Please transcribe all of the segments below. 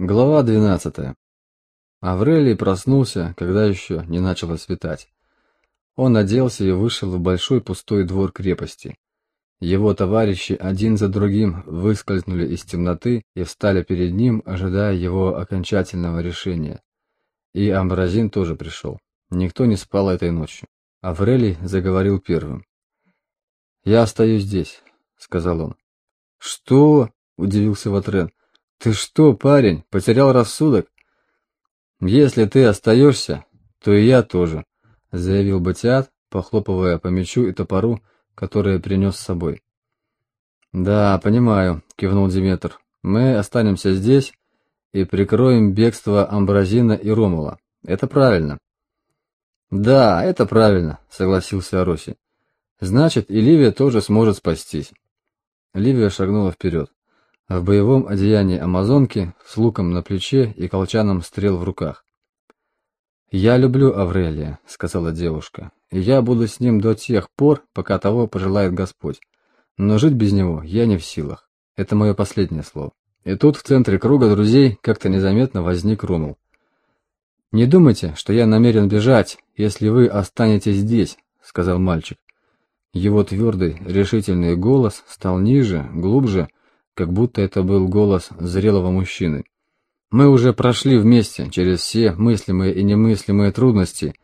Глава 12. Аврелий проснулся, когда еще не начало светать. Он оделся и вышел в большой пустой двор крепости. Его товарищи один за другим выскользнули из темноты и встали перед ним, ожидая его окончательного решения. И Амбразин тоже пришел. Никто не спал этой ночью. Аврелий заговорил первым. «Я остаюсь здесь», — сказал он. «Что?» — удивился Ватрен. «Ты что, парень, потерял рассудок?» «Если ты остаешься, то и я тоже», — заявил Батиат, похлопывая по мечу и топору, которые принес с собой. «Да, понимаю», — кивнул Диметр. «Мы останемся здесь и прикроем бегство Амбразина и Ромула. Это правильно». «Да, это правильно», — согласился Ароси. «Значит, и Ливия тоже сможет спастись». Ливия шагнула вперед в боевом одеянии амазонки с луком на плече и колчаном стрел в руках. «Я люблю Аврелия», — сказала девушка, — «и я буду с ним до тех пор, пока того пожелает Господь. Но жить без него я не в силах. Это мое последнее слово». И тут в центре круга друзей как-то незаметно возник Румул. «Не думайте, что я намерен бежать, если вы останетесь здесь», — сказал мальчик. Его твердый, решительный голос стал ниже, глубже, как будто это был голос зрелого мужчины. Мы уже прошли вместе через все мыслимые и немыслимые трудности,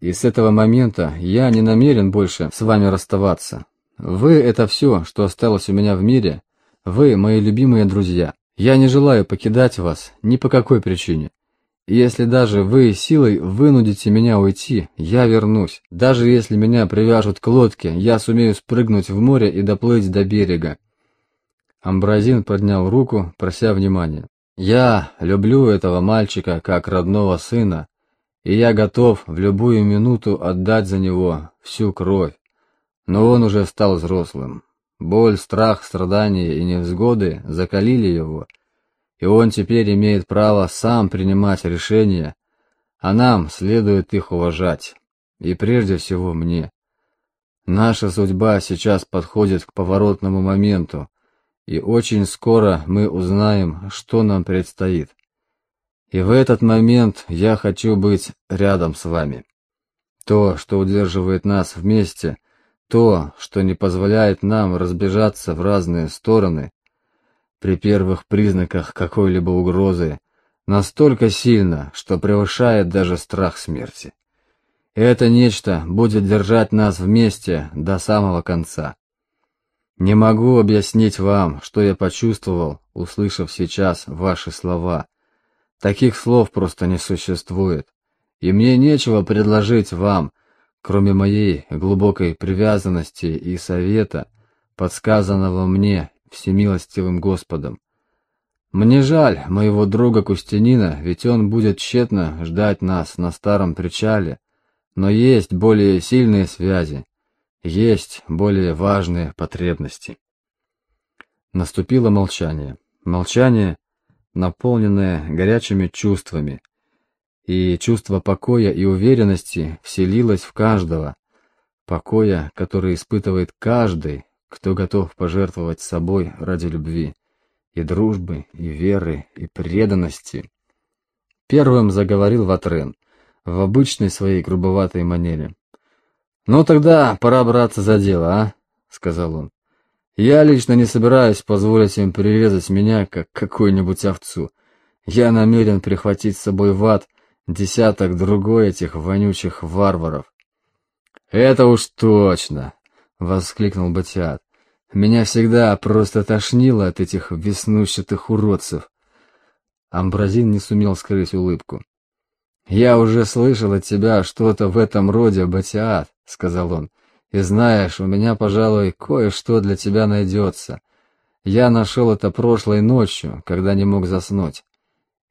и с этого момента я не намерен больше с вами расставаться. Вы — это все, что осталось у меня в мире. Вы — мои любимые друзья. Я не желаю покидать вас ни по какой причине. Если даже вы силой вынудите меня уйти, я вернусь. Даже если меня привяжут к лодке, я сумею спрыгнуть в море и доплыть до берега. Амбразин поднял руку, прося внимания. «Я люблю этого мальчика как родного сына, и я готов в любую минуту отдать за него всю кровь. Но он уже стал взрослым. Боль, страх, страдания и невзгоды закалили его, и он теперь имеет право сам принимать решения, а нам следует их уважать, и прежде всего мне. Наша судьба сейчас подходит к поворотному моменту, и очень скоро мы узнаем, что нам предстоит. И в этот момент я хочу быть рядом с вами. То, что удерживает нас вместе, то, что не позволяет нам разбежаться в разные стороны, при первых признаках какой-либо угрозы, настолько сильно, что превышает даже страх смерти. Это нечто будет держать нас вместе до самого конца. Не могу объяснить вам, что я почувствовал, услышав сейчас ваши слова. Таких слов просто не существует. И мне нечего предложить вам, кроме моей глубокой привязанности и совета, подсказанного мне всемилостивым Господом. Мне жаль моего друга Кустянина, ведь он будет тщетно ждать нас на старом причале, но есть более сильные связи, есть более важные потребности. Наступило молчание. Молчание, наполненное горячими чувствами. И чувство покоя и уверенности вселилось в каждого. Покоя, который испытывает каждый, кто готов пожертвовать собой ради любви, и дружбы, и веры, и преданности. Первым заговорил Ватрен в обычной своей грубоватой манере. «Ну тогда пора браться за дело, а?» — сказал он. «Я лично не собираюсь позволить им прирезать меня, как какую-нибудь овцу. Я намерен прихватить с собой в ад десяток другой этих вонючих варваров». «Это уж точно!» — воскликнул Батиат. «Меня всегда просто тошнило от этих веснущатых уродцев». Амбразин не сумел скрыть улыбку. «Я уже слышал от тебя что-то в этом роде, Батиат. — сказал он. «И знаешь, у меня, пожалуй, кое-что для тебя найдется. Я нашел это прошлой ночью, когда не мог заснуть.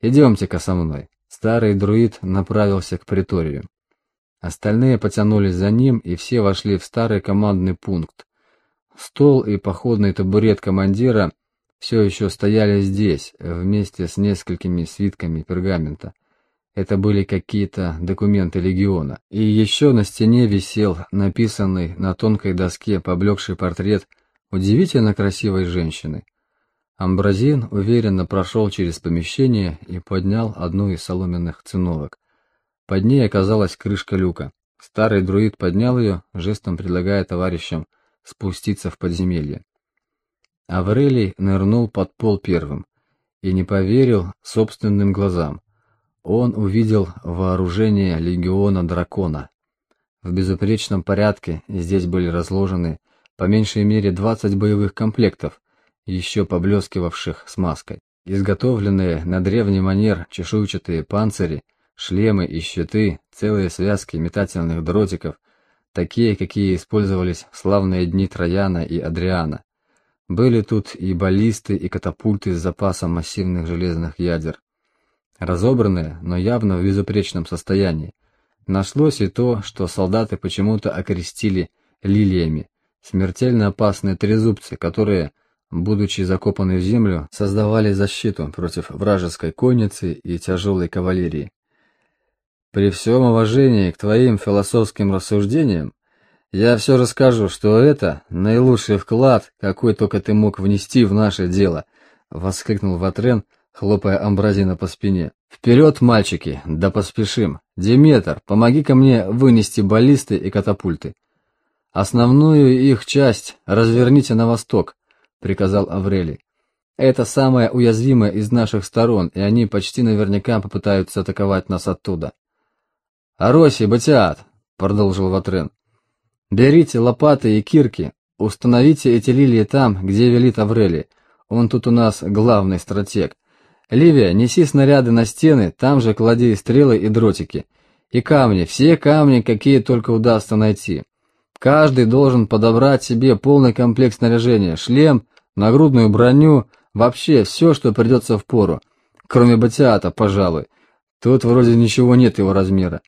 Идемте-ка со мной». Старый друид направился к приторию. Остальные потянулись за ним, и все вошли в старый командный пункт. Стол и походный табурет командира все еще стояли здесь, вместе с несколькими свитками пергамента. Это были какие-то документы легиона. И еще на стене висел написанный на тонкой доске поблекший портрет удивительно красивой женщины. Амбразин уверенно прошел через помещение и поднял одну из соломенных циновок. Под ней оказалась крышка люка. Старый друид поднял ее, жестом предлагая товарищам спуститься в подземелье. Аврелий нырнул под пол первым и не поверил собственным глазам. Он увидел вооружение легиона дракона. В безупречном порядке здесь были разложены по меньшей мере 20 боевых комплектов, еще поблескивавших смазкой. Изготовленные на древний манер чешуйчатые панцири, шлемы и щиты, целые связки метательных дротиков, такие, какие использовались в славные дни Трояна и Адриана. Были тут и баллисты, и катапульты с запасом массивных железных ядер. Разобранные, но явно в безупречном состоянии. Нашлось и то, что солдаты почему-то окрестили лилиями, смертельно опасные трезубцы, которые будучи закопаны в землю, создавали защиту против вражеской конницы и тяжелой кавалерии. При всем уважении к твоим философским рассуждениям, я все расскажу, что это наилучший вклад, какой только ты мог внести в наше дело, воскликнул Ватрен, хлопая Амбразина по спине. Вперед, мальчики, да поспешим. Диметр, помоги-ка мне вынести баллисты и катапульты. Основную их часть разверните на восток, приказал Аврелий. Это самая уязвимая из наших сторон, и они почти наверняка попытаются атаковать нас оттуда. Ароси, Батиат, продолжил Ватрен. Берите лопаты и кирки, установите эти лилии там, где велит Аврелий. Он тут у нас главный стратег. Ливия, неси снаряды на стены, там же клади стрелы и дротики. И камни, все камни, какие только удастся найти. Каждый должен подобрать себе полный комплект снаряжения, шлем, нагрудную броню, вообще все, что придется в пору. Кроме Батиата, пожалуй. Тут вроде ничего нет его размера.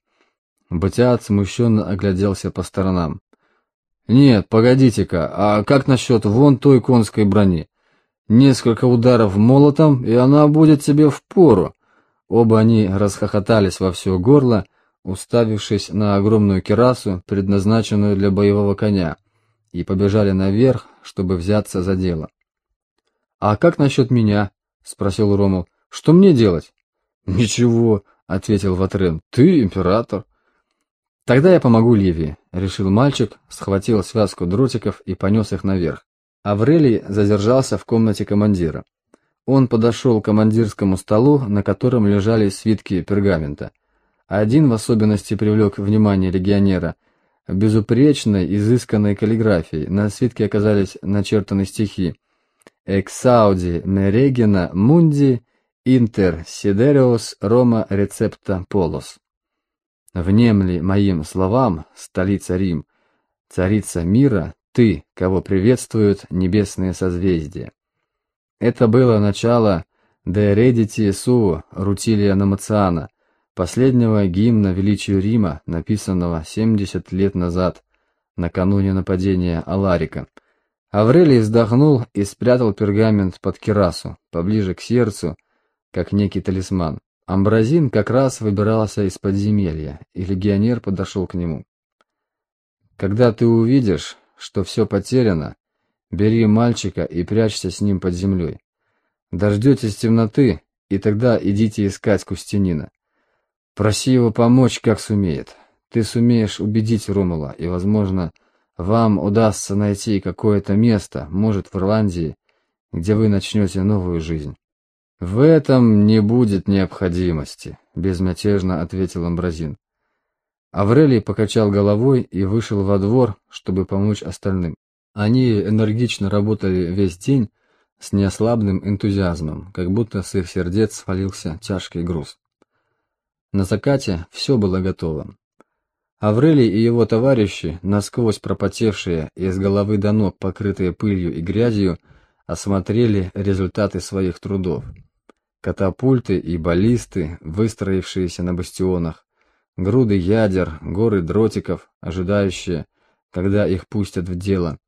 Батиат смущенно огляделся по сторонам. «Нет, погодите-ка, а как насчет вон той конской брони? Несколько ударов молотом, и она будет тебе в пору». Оба они расхохотались во все горло, уставившись на огромную кирасу, предназначенную для боевого коня, и побежали наверх, чтобы взяться за дело. «А как насчет меня?» — спросил Ромул. «Что мне делать?» «Ничего», — ответил Ватрен. «Ты император». «Тогда я помогу Ливии», — решил мальчик, схватил связку дротиков и понес их наверх. Аврелий задержался в комнате командира. Он подошел к командирскому столу, на котором лежали свитки пергамента. Один в особенности привлек внимание легионера. Безупречной, изысканной каллиграфией на свитке оказались начертаны стихи Exaudi merегина mundi inter sidereus Roma recepta polos. Внемли моим словам, столица Рим, царица мира, ты, кого приветствуют небесные созвездия. Это было начало De Rediti Su Рутилия Намациана, последнего гимна величию Рима, написанного 70 лет назад, накануне нападения Аларика. Аврелий вздохнул и спрятал пергамент под кирасу, поближе к сердцу, как некий талисман. Амбразин как раз выбирался из подземелья, и легионер подошел к нему. «Когда ты увидишь, что все потеряно, бери мальчика и прячься с ним под землей. Дождетесь темноты, и тогда идите искать Кустянина. Проси его помочь, как сумеет. Ты сумеешь убедить Ромула, и, возможно, вам удастся найти какое-то место, может, в Ирландии, где вы начнете новую жизнь. В этом не будет необходимости, безмятежно ответил Амбразин. Аврелий покачал головой и вышел во двор, чтобы помочь остальным. Они энергично работали весь день с неослабным энтузиазмом, как будто с их сердец свалился тяжкий груз. На закате все было готово. Аврелий и его товарищи, насквозь пропотевшие и с головы до ног покрытые пылью и грязью, осмотрели результаты своих трудов. Катапульты и баллисты, выстроившиеся на бастионах, груды ядер, горы дротиков, ожидающие, когда их пустят в дело,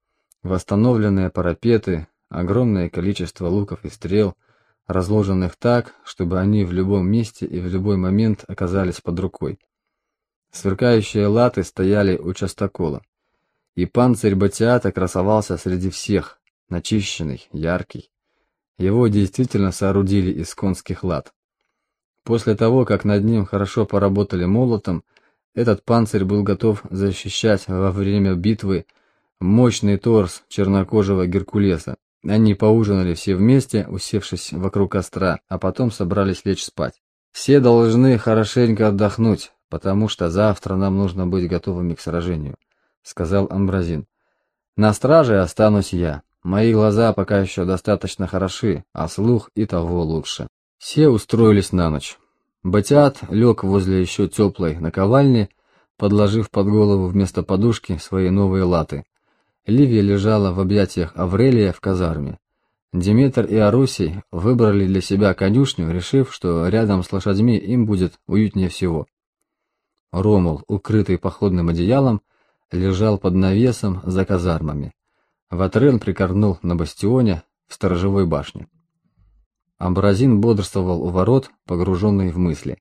восстановленные парапеты, огромное количество луков и стрел, разложенных так, чтобы они в любом месте и в любой момент оказались под рукой. Сверкающие латы стояли у частокола, и панцирь Батиата красовался среди всех, начищенный, яркий. Его действительно соорудили из конских лад. После того, как над ним хорошо поработали молотом, этот панцирь был готов защищать во время битвы мощный торс чернокожего Геркулеса. Они поужинали все вместе, усевшись вокруг костра, а потом собрались лечь спать. Все должны хорошенько отдохнуть, потому что завтра нам нужно быть готовыми к сражению, сказал Амбразин. На страже останусь я. Мои глаза пока еще достаточно хороши, а слух и того лучше. Все устроились на ночь. Батиат лег возле еще теплой наковальни, подложив под голову вместо подушки свои новые латы. Ливия лежала в объятиях Аврелия в казарме. Диметр и Арусий выбрали для себя конюшню, решив, что рядом с лошадьми им будет уютнее всего. Ромул, укрытый походным одеялом, лежал под навесом за казармами. Ватрен прикорнул на бастионе в сторожевой башне. Амбразин бодрствовал у ворот, погруженный в мысли.